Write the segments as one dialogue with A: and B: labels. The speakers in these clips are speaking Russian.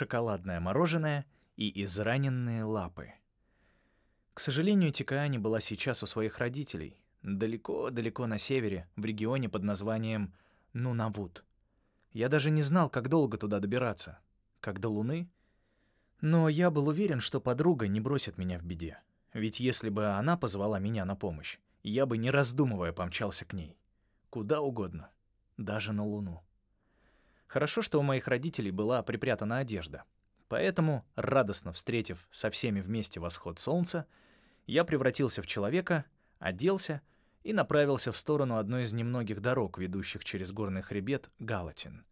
A: шоколадное мороженое и израненные лапы. К сожалению, Тикаани была сейчас у своих родителей, далеко-далеко на севере, в регионе под названием Нунавут. Я даже не знал, как долго туда добираться. Как до Луны? Но я был уверен, что подруга не бросит меня в беде. Ведь если бы она позвала меня на помощь, я бы, не раздумывая, помчался к ней. Куда угодно. Даже на Луну. Хорошо, что у моих родителей была припрятана одежда. Поэтому, радостно встретив со всеми вместе восход солнца, я превратился в человека, оделся и направился в сторону одной из немногих дорог, ведущих через горный хребет Галатин.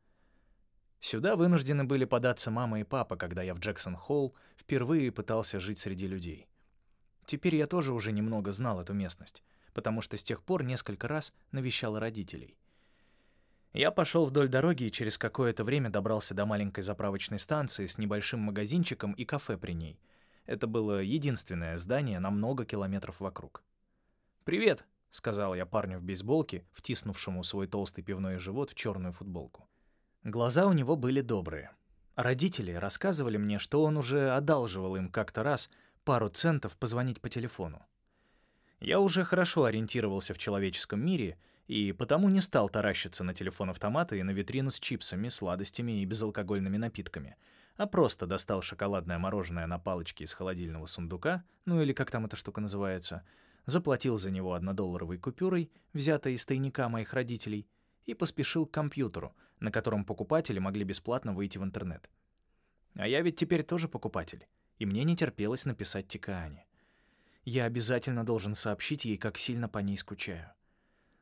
A: Сюда вынуждены были податься мама и папа, когда я в Джексон-Холл впервые пытался жить среди людей. Теперь я тоже уже немного знал эту местность, потому что с тех пор несколько раз навещал родителей. Я пошел вдоль дороги и через какое-то время добрался до маленькой заправочной станции с небольшим магазинчиком и кафе при ней. Это было единственное здание на много километров вокруг. «Привет!» — сказал я парню в бейсболке, втиснувшему свой толстый пивной живот в черную футболку. Глаза у него были добрые. Родители рассказывали мне, что он уже одалживал им как-то раз пару центов позвонить по телефону. Я уже хорошо ориентировался в человеческом мире и потому не стал таращиться на телефон-автоматы и на витрину с чипсами, сладостями и безалкогольными напитками, а просто достал шоколадное мороженое на палочке из холодильного сундука, ну или как там эта штука называется — заплатил за него однодолларовой купюрой, взятой из тайника моих родителей, и поспешил к компьютеру, на котором покупатели могли бесплатно выйти в интернет. А я ведь теперь тоже покупатель, и мне не терпелось написать Тикаане. Я обязательно должен сообщить ей, как сильно по ней скучаю.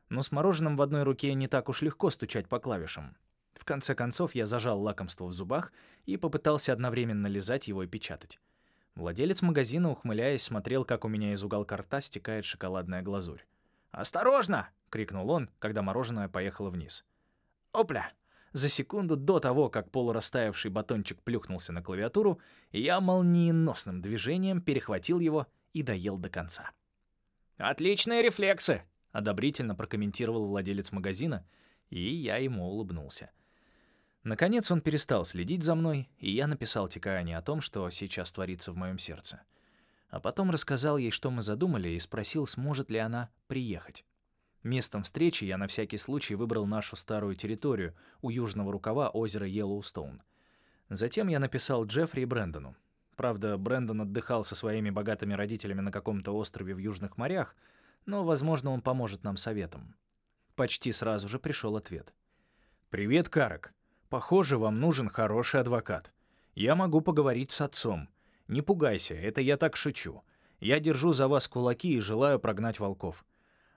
A: Но с мороженым в одной руке не так уж легко стучать по клавишам. В конце концов, я зажал лакомство в зубах и попытался одновременно лизать его и печатать. Владелец магазина, ухмыляясь, смотрел, как у меня из уголка рта стекает шоколадная глазурь. «Осторожно!» — крикнул он, когда мороженое поехало вниз. «Опля!» За секунду до того, как полурастаявший батончик плюхнулся на клавиатуру, я молниеносным движением перехватил его и доел до конца. «Отличные рефлексы!» — одобрительно прокомментировал владелец магазина, и я ему улыбнулся. Наконец он перестал следить за мной, и я написал Тикаане о том, что сейчас творится в моем сердце. А потом рассказал ей, что мы задумали, и спросил, сможет ли она приехать. Местом встречи я на всякий случай выбрал нашу старую территорию у южного рукава озера Йеллоустоун. Затем я написал Джеффри и Брэндону. Правда, Брэндон отдыхал со своими богатыми родителями на каком-то острове в Южных морях, но, возможно, он поможет нам советом. Почти сразу же пришел ответ. «Привет, Карак. Похоже, вам нужен хороший адвокат. Я могу поговорить с отцом. Не пугайся, это я так шучу. Я держу за вас кулаки и желаю прогнать волков.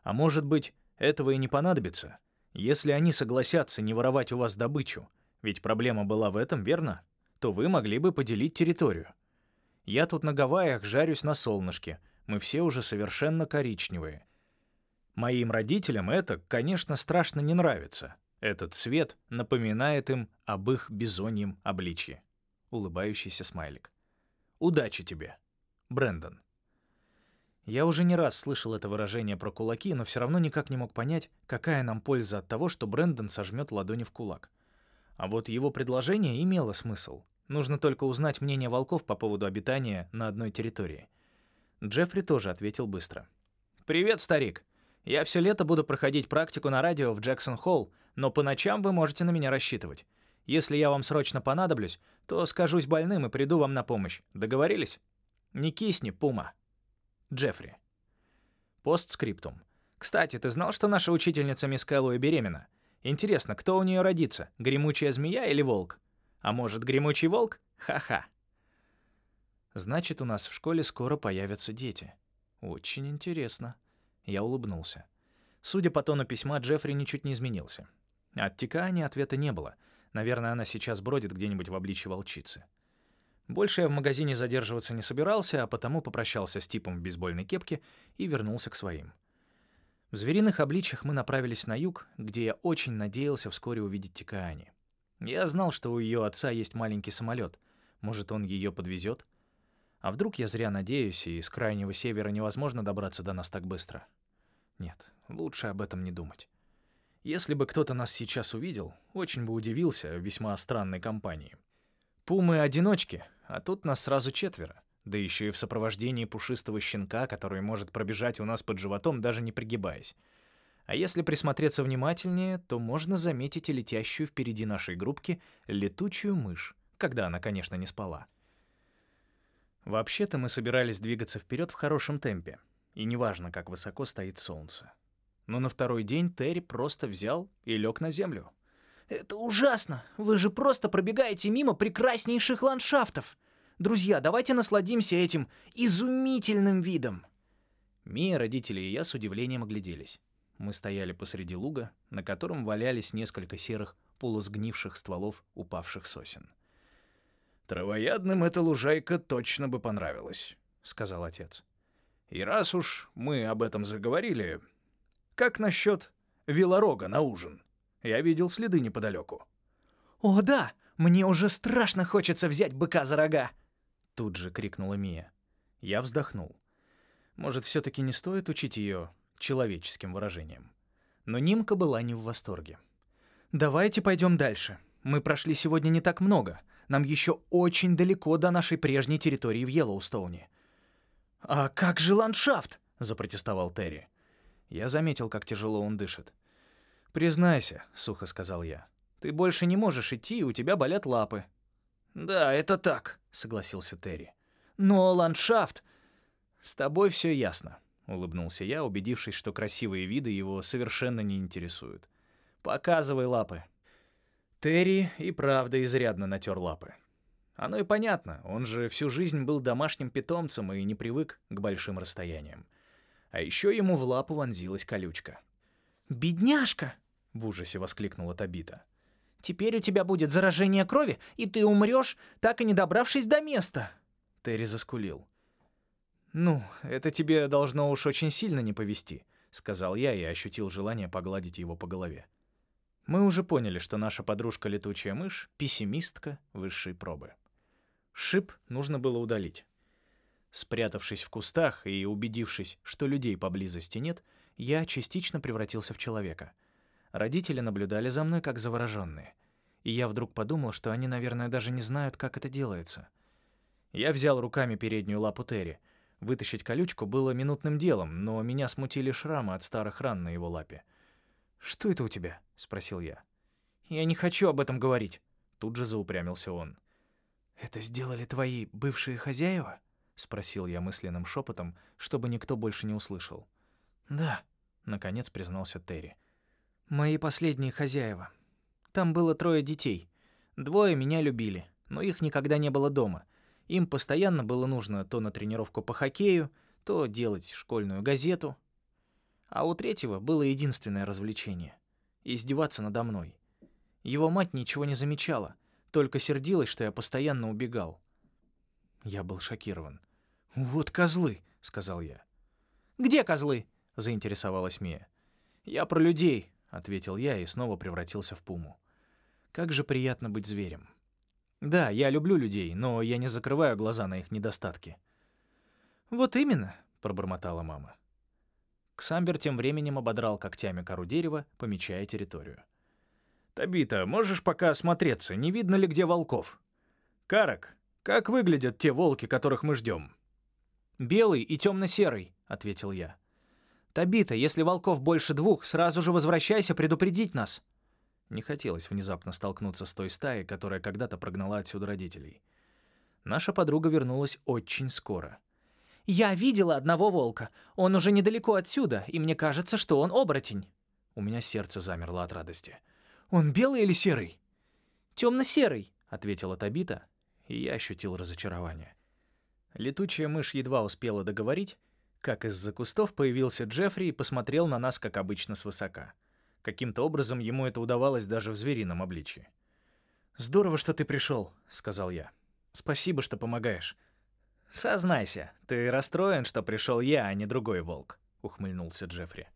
A: А может быть, этого и не понадобится? Если они согласятся не воровать у вас добычу, ведь проблема была в этом, верно? То вы могли бы поделить территорию. Я тут на Гавайях жарюсь на солнышке. Мы все уже совершенно коричневые. Моим родителям это, конечно, страшно не нравится. Этот цвет напоминает им об их бизоньем обличье. Улыбающийся смайлик. Удачи тебе, Брэндон. Я уже не раз слышал это выражение про кулаки, но все равно никак не мог понять, какая нам польза от того, что Брэндон сожмет ладони в кулак. А вот его предложение имело смысл. Нужно только узнать мнение волков по поводу обитания на одной территории. Джеффри тоже ответил быстро. «Привет, старик. Я все лето буду проходить практику на радио в Джексон-Холл, но по ночам вы можете на меня рассчитывать. Если я вам срочно понадоблюсь, то скажусь больным и приду вам на помощь. Договорились? Не кисни, Пума. Джеффри. Постскриптум. Кстати, ты знал, что наша учительница мисс Кэллоуи беременна? Интересно, кто у нее родится, гремучая змея или волк? А может, гремучий волк? Ха-ха. Значит, у нас в школе скоро появятся дети. Очень интересно. Я улыбнулся. Судя по тону письма, Джеффри ничуть не изменился. От Тикаани ответа не было. Наверное, она сейчас бродит где-нибудь в обличье волчицы. Больше я в магазине задерживаться не собирался, а потому попрощался с типом в бейсбольной кепке и вернулся к своим. В звериных обличьях мы направились на юг, где я очень надеялся вскоре увидеть Тикаани. Я знал, что у ее отца есть маленький самолет. Может, он ее подвезет? А вдруг я зря надеюсь, и с крайнего севера невозможно добраться до нас так быстро? Нет, лучше об этом не думать. Если бы кто-то нас сейчас увидел, очень бы удивился весьма странной компании. пумы-одиночки, а тут нас сразу четверо. Да еще и в сопровождении пушистого щенка, который может пробежать у нас под животом, даже не пригибаясь. А если присмотреться внимательнее, то можно заметить и летящую впереди нашей группки летучую мышь, когда она, конечно, не спала. Вообще-то мы собирались двигаться вперед в хорошем темпе, и неважно, как высоко стоит солнце. Но на второй день Терри просто взял и лег на землю.
B: «Это ужасно! Вы же просто пробегаете мимо прекраснейших ландшафтов! Друзья, давайте насладимся этим изумительным видом!»
A: Мия, родители и я с удивлением огляделись. Мы стояли посреди луга, на котором валялись несколько серых, полусгнивших стволов упавших сосен. «Травоядным эта лужайка точно бы понравилась», — сказал отец. «И раз уж мы об этом заговорили, как насчет велорога на ужин? Я видел следы неподалеку».
B: «О, да! Мне уже страшно хочется взять быка за рога!»
A: Тут же крикнула Мия. Я вздохнул. Может, все-таки не стоит учить ее человеческим выражением. Но Нимка была не в восторге.
B: «Давайте пойдем дальше. Мы прошли сегодня не так много. Нам еще очень далеко до нашей прежней территории в Йеллоустоуне». «А как же ландшафт?» — запротестовал Терри.
A: Я заметил, как тяжело он дышит. «Признайся», — сухо сказал я. «Ты больше не можешь идти, у тебя болят лапы».
B: «Да, это так», — согласился Терри. «Но ландшафт...»
A: «С тобой все ясно улыбнулся я, убедившись, что красивые виды его совершенно не интересуют. Показывай лапы. Терри и правда изрядно натер лапы. Оно и понятно, он же всю жизнь был домашним питомцем и не привык к большим расстояниям. А еще ему в лапу вонзилась колючка.
B: «Бедняжка!» — в ужасе воскликнула Табита. «Теперь у тебя будет заражение крови, и ты умрешь, так и не добравшись до места!»
A: Терри заскулил. «Ну, это тебе должно уж очень сильно не повести», — сказал я и ощутил желание погладить его по голове. Мы уже поняли, что наша подружка-летучая мышь — пессимистка высшей пробы. Шип нужно было удалить. Спрятавшись в кустах и убедившись, что людей поблизости нет, я частично превратился в человека. Родители наблюдали за мной как завороженные. И я вдруг подумал, что они, наверное, даже не знают, как это делается. Я взял руками переднюю лапу Терри — Вытащить колючку было минутным делом, но меня смутили шрамы от старых ран на его лапе. «Что это у тебя?» — спросил я.
B: «Я не хочу об этом говорить», —
A: тут же заупрямился он.
B: «Это сделали твои бывшие хозяева?» — спросил я мысленным шепотом, чтобы никто больше не услышал.
A: «Да», — наконец признался Терри.
B: «Мои последние хозяева. Там было трое детей. Двое меня любили, но их никогда не было дома. Им постоянно было нужно то на тренировку по хоккею, то делать школьную газету. А у третьего было единственное развлечение — издеваться надо мной. Его мать ничего не замечала, только сердилась, что я постоянно убегал. Я был шокирован.
A: «Вот козлы», — сказал я.
B: «Где козлы?»
A: — заинтересовалась Мия. «Я про людей», — ответил я и снова превратился в пуму. «Как же приятно быть зверем». Да, я люблю людей, но я не закрываю глаза на их недостатки.
B: Вот именно,
A: пробормотала мама. Ксамбер тем временем ободрал когтями кору дерева, помечая территорию. «Табита, можешь пока осмотреться, не видно ли где волков? Карак, как выглядят те волки, которых мы ждем?»
B: «Белый и темно-серый», — ответил я. «Табита, если волков больше двух, сразу же возвращайся предупредить нас».
A: Не хотелось внезапно столкнуться с той стаей, которая когда-то прогнала отсюда родителей. Наша подруга вернулась очень скоро.
B: «Я видела одного волка. Он уже недалеко отсюда, и мне кажется, что он оборотень».
A: У меня сердце замерло от радости.
B: «Он белый или серый?»
A: «Темно-серый», — ответила Табита, и я ощутил разочарование. Летучая мышь едва успела договорить, как из-за кустов появился Джеффри и посмотрел на нас, как обычно, свысока. Каким-то образом ему это удавалось даже в зверином обличье. «Здорово, что ты пришел», — сказал я. «Спасибо, что помогаешь». «Сознайся, ты расстроен, что пришел я, а не другой волк», — ухмыльнулся Джеффри.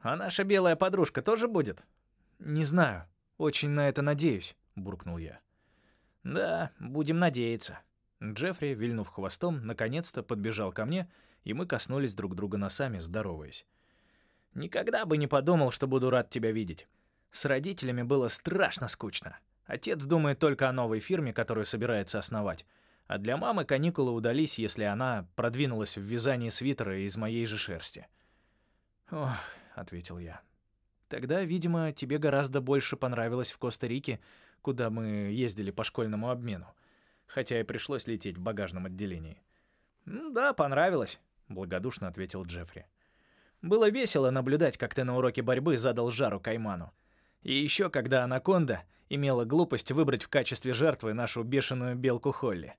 A: «А наша белая подружка тоже будет?»
B: «Не знаю. Очень на это надеюсь», — буркнул я.
A: «Да, будем надеяться». Джеффри, вильнув хвостом, наконец-то подбежал ко мне, и мы коснулись друг друга носами, здороваясь. Никогда бы не подумал, что буду рад тебя видеть. С родителями было страшно скучно. Отец думает только о новой фирме, которую собирается основать. А для мамы каникулы удались, если она продвинулась в вязании свитера из моей же шерсти. «Ох», — ответил я. «Тогда, видимо, тебе гораздо больше понравилось в Коста-Рике, куда мы ездили по школьному обмену. Хотя и пришлось лететь в багажном отделении». «Ну да, понравилось», — благодушно ответил Джеффри. «Было весело наблюдать, как ты на уроке борьбы задал жару Кайману. И еще когда Анаконда имела глупость выбрать в качестве жертвы нашу бешеную белку Холли».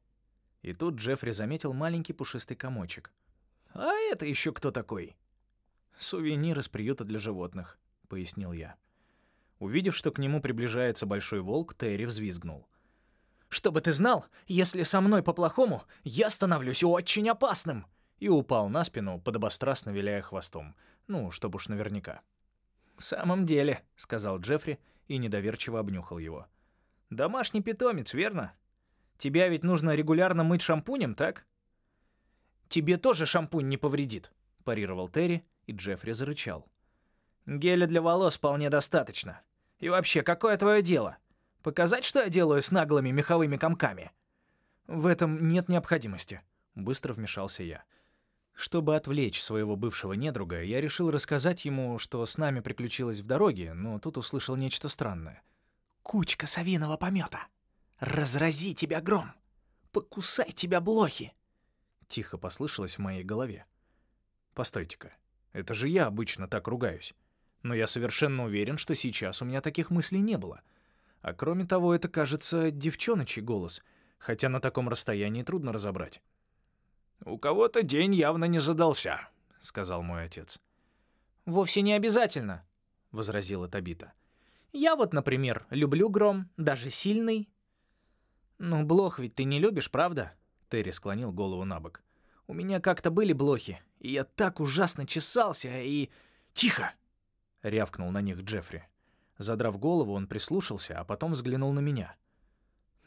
A: И тут Джеффри заметил маленький пушистый комочек. «А это еще кто такой?» «Сувенир из приюта для животных», — пояснил я. Увидев, что к нему приближается большой волк, Терри взвизгнул. «Чтобы ты знал, если со мной по-плохому, я становлюсь очень опасным!» И упал на спину, подобострастно виляя хвостом. Ну, чтобы уж наверняка. «В самом деле», — сказал Джеффри и недоверчиво обнюхал его. «Домашний питомец, верно? Тебя ведь нужно регулярно мыть шампунем, так?» «Тебе тоже шампунь не повредит», — парировал Терри, и Джеффри зарычал. «Геля для волос вполне достаточно. И вообще, какое твое дело? Показать, что я делаю с наглыми меховыми комками?» «В этом нет необходимости», — быстро вмешался я. Чтобы отвлечь своего бывшего недруга, я решил рассказать ему, что с нами приключилось в дороге, но тут услышал нечто странное.
B: «Кучка совиного помета! Разрази тебя гром! Покусай тебя блохи!»
A: Тихо послышалось в моей голове. «Постойте-ка, это же я обычно так ругаюсь. Но я совершенно уверен, что сейчас у меня таких мыслей не было. А кроме того, это, кажется, девчоночий голос, хотя на таком расстоянии трудно разобрать». «У кого-то день явно не задался», — сказал мой отец.
B: «Вовсе не обязательно», — возразила Табита. «Я вот, например, люблю гром, даже сильный». «Ну, блох ведь ты не любишь, правда?» Терри склонил голову на бок. «У меня как-то были блохи, и я так ужасно чесался, и...» «Тихо!» — рявкнул на них Джеффри. Задрав голову, он прислушался, а потом взглянул на меня.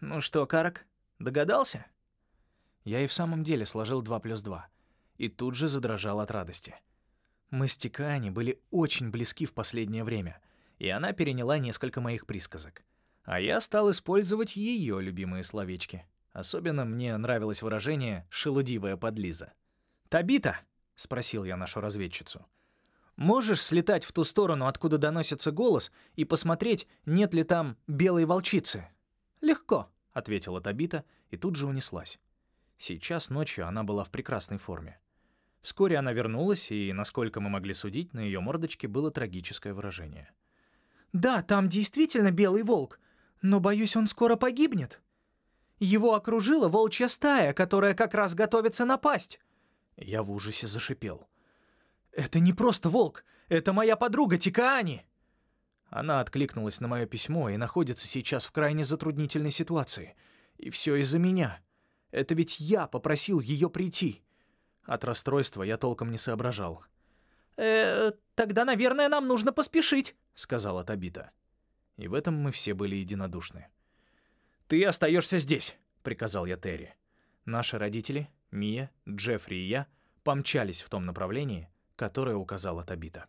B: «Ну что, Карак, догадался?» Я и в самом деле сложил 2 плюс 2. И тут же задрожал от радости. Мы с Тикаани были очень близки в последнее время, и она переняла несколько моих присказок. А я стал использовать ее любимые словечки. Особенно мне нравилось выражение «шелудивая подлиза». «Табита?» — спросил я нашу разведчицу. «Можешь слетать в ту сторону, откуда доносится голос, и посмотреть, нет ли там белой волчицы?» «Легко», — ответила Табита и тут же унеслась. Сейчас ночью она была в прекрасной форме. Вскоре она вернулась, и, насколько мы могли судить, на ее мордочке было трагическое выражение. «Да, там действительно белый волк, но, боюсь, он скоро погибнет. Его окружила волчья стая, которая как раз готовится напасть». Я в ужасе зашипел. «Это не просто волк, это моя подруга Тикаани!» Она откликнулась на мое письмо и находится сейчас в крайне затруднительной ситуации. И все из-за меня. Это ведь я попросил ее прийти. От расстройства я толком не соображал. «Э, тогда, наверное, нам нужно поспешить», — сказала Табита. И в этом мы все были единодушны. «Ты остаешься здесь», — приказал я Терри. Наши родители, Мия, Джеффри и я, помчались в том направлении, которое указала Табита.